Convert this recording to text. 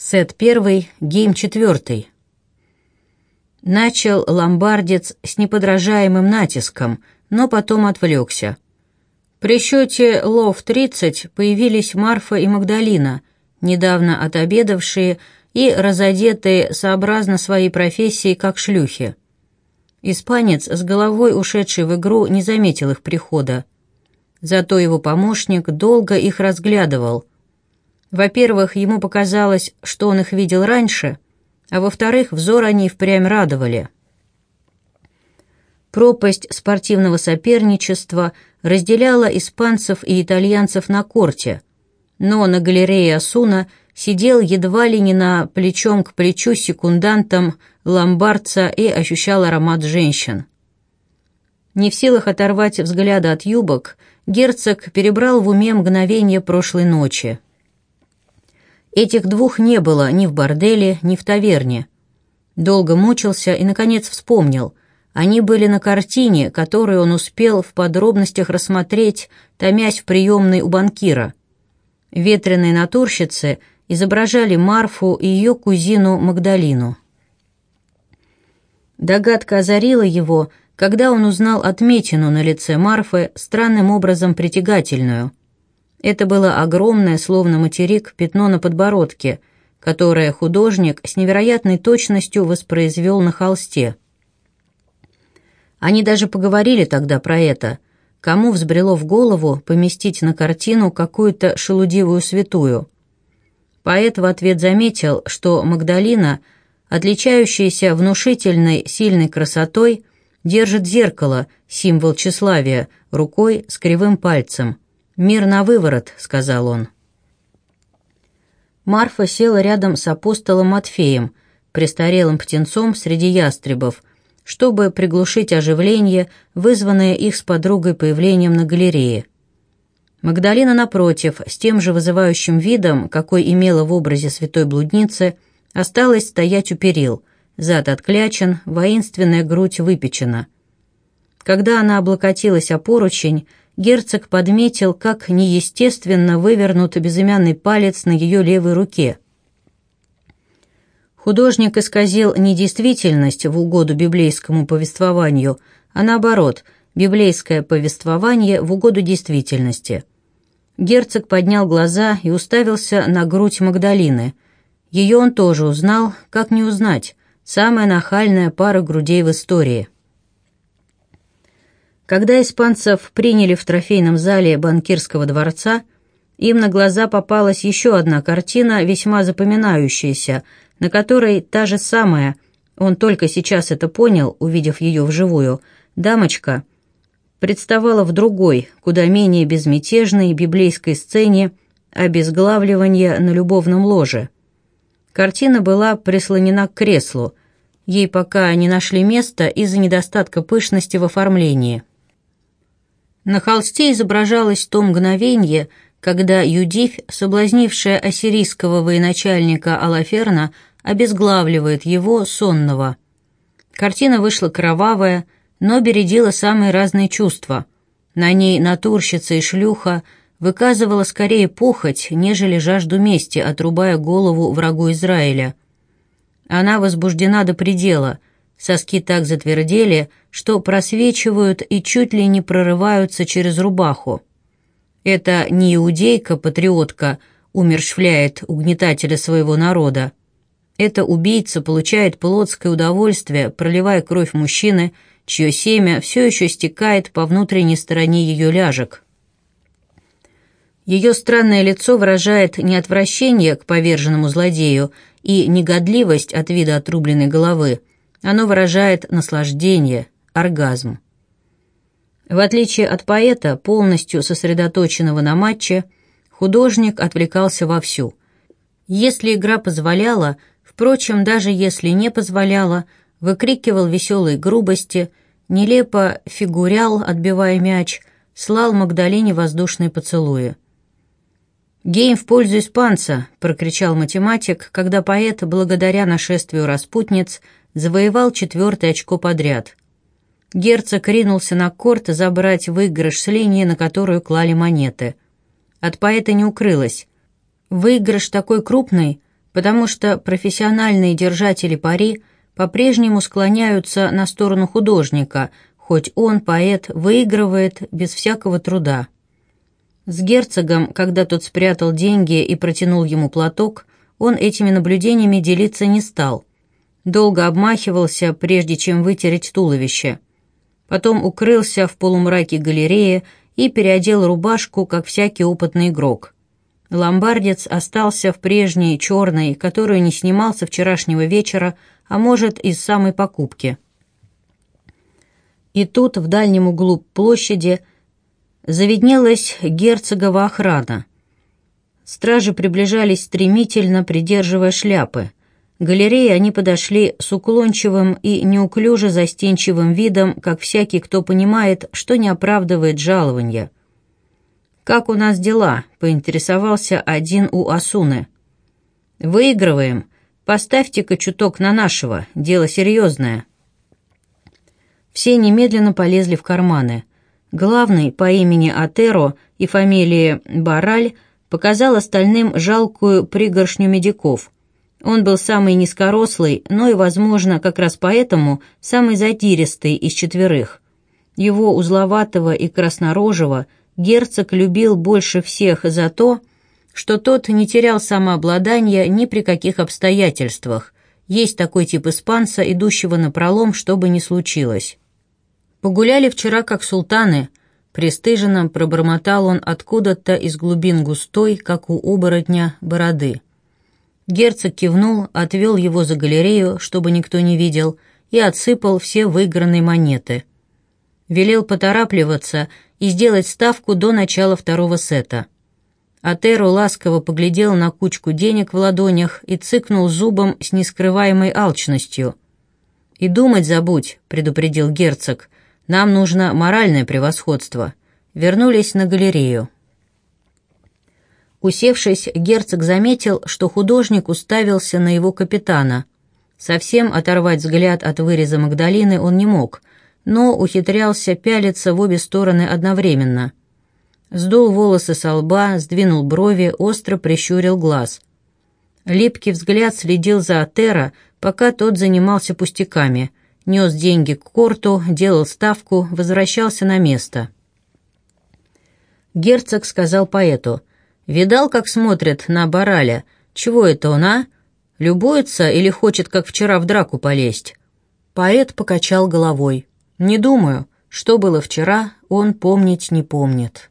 Сет первый, гейм четвертый. Начал ломбардец с неподражаемым натиском, но потом отвлекся. При счете лов 30 появились Марфа и Магдалина, недавно отобедавшие и разодетые сообразно своей профессии как шлюхи. Испанец, с головой ушедший в игру, не заметил их прихода. Зато его помощник долго их разглядывал – во-первых, ему показалось, что он их видел раньше, а во-вторых, взор они впрямь радовали. Пропасть спортивного соперничества разделяла испанцев и итальянцев на корте, но на галерее Асуна сидел едва ли не на плечом к плечу с секундантом ломбардца и ощущал аромат женщин. Не в силах оторвать взгляда от юбок, герцог перебрал в уме мгновение прошлой ночи – Этих двух не было ни в борделе, ни в таверне. Долго мучился и, наконец, вспомнил. Они были на картине, которую он успел в подробностях рассмотреть, томясь в приемной у банкира. Ветреные натурщицы изображали Марфу и ее кузину Магдалину. Догадка озарила его, когда он узнал отметину на лице Марфы, странным образом притягательную. Это было огромное, словно материк, пятно на подбородке, которое художник с невероятной точностью воспроизвел на холсте. Они даже поговорили тогда про это, кому взбрело в голову поместить на картину какую-то шелудивую святую. Поэт в ответ заметил, что Магдалина, отличающаяся внушительной, сильной красотой, держит зеркало, символ тщеславия, рукой с кривым пальцем – «Мир на выворот», — сказал он. Марфа села рядом с апостолом Матфеем, престарелым птенцом среди ястребов, чтобы приглушить оживление, вызванное их с подругой появлением на галерее. Магдалина, напротив, с тем же вызывающим видом, какой имела в образе святой блудницы, осталась стоять у перил, зад отклячен, воинственная грудь выпечена. Когда она облокотилась о поручень, герцог подметил, как неестественно вывернут безымянный палец на ее левой руке. Художник исказил не действительность в угоду библейскому повествованию, а наоборот, библейское повествование в угоду действительности. Герцог поднял глаза и уставился на грудь Магдалины. Ее он тоже узнал, как не узнать, самая нахальная пара грудей в истории – когда испанцев приняли в трофейном зале банкирского дворца, им на глаза попалась еще одна картина, весьма запоминающаяся, на которой та же самая, он только сейчас это понял, увидев ее вживую, дамочка представала в другой, куда менее безмятежной библейской сцене обезглавливания на любовном ложе. Картина была прислонена к креслу, ей пока не нашли места из-за недостатка пышности в оформлении. На холсте изображалось то мгновение, когда Юдивь, соблазнившая ассирийского военачальника Алаферна, обезглавливает его, сонного. Картина вышла кровавая, но бередила самые разные чувства. На ней натурщица и шлюха выказывала скорее похоть, нежели жажду мести, отрубая голову врагу Израиля. Она возбуждена до предела, Соски так затвердели, что просвечивают и чуть ли не прорываются через рубаху. Это не иудейка-патриотка умерщвляет угнетателя своего народа. Это убийца получает плотское удовольствие, проливая кровь мужчины, чье семя все еще стекает по внутренней стороне ее ляжек. Ее странное лицо выражает не отвращение к поверженному злодею и негодливость от вида отрубленной головы, оно выражает наслаждение, оргазм. В отличие от поэта, полностью сосредоточенного на матче, художник отвлекался вовсю. Если игра позволяла, впрочем, даже если не позволяла, выкрикивал веселые грубости, нелепо фигурял, отбивая мяч, слал Магдалине воздушные поцелуи. «Гейм в пользу испанца!» — прокричал математик, когда поэт, благодаря нашествию распутниц, завоевал четвертое очко подряд. Герцог ринулся на корт забрать выигрыш с линии, на которую клали монеты. От поэта не укрылось. Выигрыш такой крупный, потому что профессиональные держатели пари по-прежнему склоняются на сторону художника, хоть он, поэт, выигрывает без всякого труда. С герцогом, когда тот спрятал деньги и протянул ему платок, он этими наблюдениями делиться не стал. Долго обмахивался, прежде чем вытереть туловище. Потом укрылся в полумраке галереи и переодел рубашку, как всякий опытный игрок. Ломбардец остался в прежней черной, которую не снимал со вчерашнего вечера, а может, из самой покупки. И тут, в дальнем углу площади, заведнелась герцогова охрана. Стражи приближались стремительно, придерживая шляпы. Галерее они подошли с уклончивым и неуклюже застенчивым видом, как всякий, кто понимает, что не оправдывает жалования. «Как у нас дела?» — поинтересовался один у Асуны. «Выигрываем. Поставьте-ка чуток на нашего. Дело серьезное». Все немедленно полезли в карманы. Главный по имени Атеро и фамилии Бараль показал остальным жалкую пригоршню медиков — он был самый низкорослый, но и, возможно, как раз поэтому самый задиристый из четверых. Его узловатого и краснорожего герцог любил больше всех за то, что тот не терял самообладания ни при каких обстоятельствах. Есть такой тип испанца, идущего на пролом, что бы ни случилось. «Погуляли вчера как султаны», — пристыженно пробормотал он откуда-то из глубин густой, как у оборотня, бороды. Герцог кивнул, отвел его за галерею, чтобы никто не видел, и отсыпал все выигранные монеты. Велел поторапливаться и сделать ставку до начала второго сета. Атеру ласково поглядел на кучку денег в ладонях и цыкнул зубом с нескрываемой алчностью. «И думать забудь», — предупредил герцог, — «нам нужно моральное превосходство». Вернулись на галерею. Усевшись, герцог заметил, что художник уставился на его капитана. Совсем оторвать взгляд от выреза Магдалины он не мог, но ухитрялся пялиться в обе стороны одновременно. Сдул волосы со лба, сдвинул брови, остро прищурил глаз. Липкий взгляд следил за Атера, пока тот занимался пустяками, нес деньги к корту, делал ставку, возвращался на место. Герцог сказал поэту — Видал, как смотрит на Бараля? Чего это он, а? Любуется или хочет, как вчера, в драку полезть?» Поэт покачал головой. «Не думаю. Что было вчера, он помнить не помнит».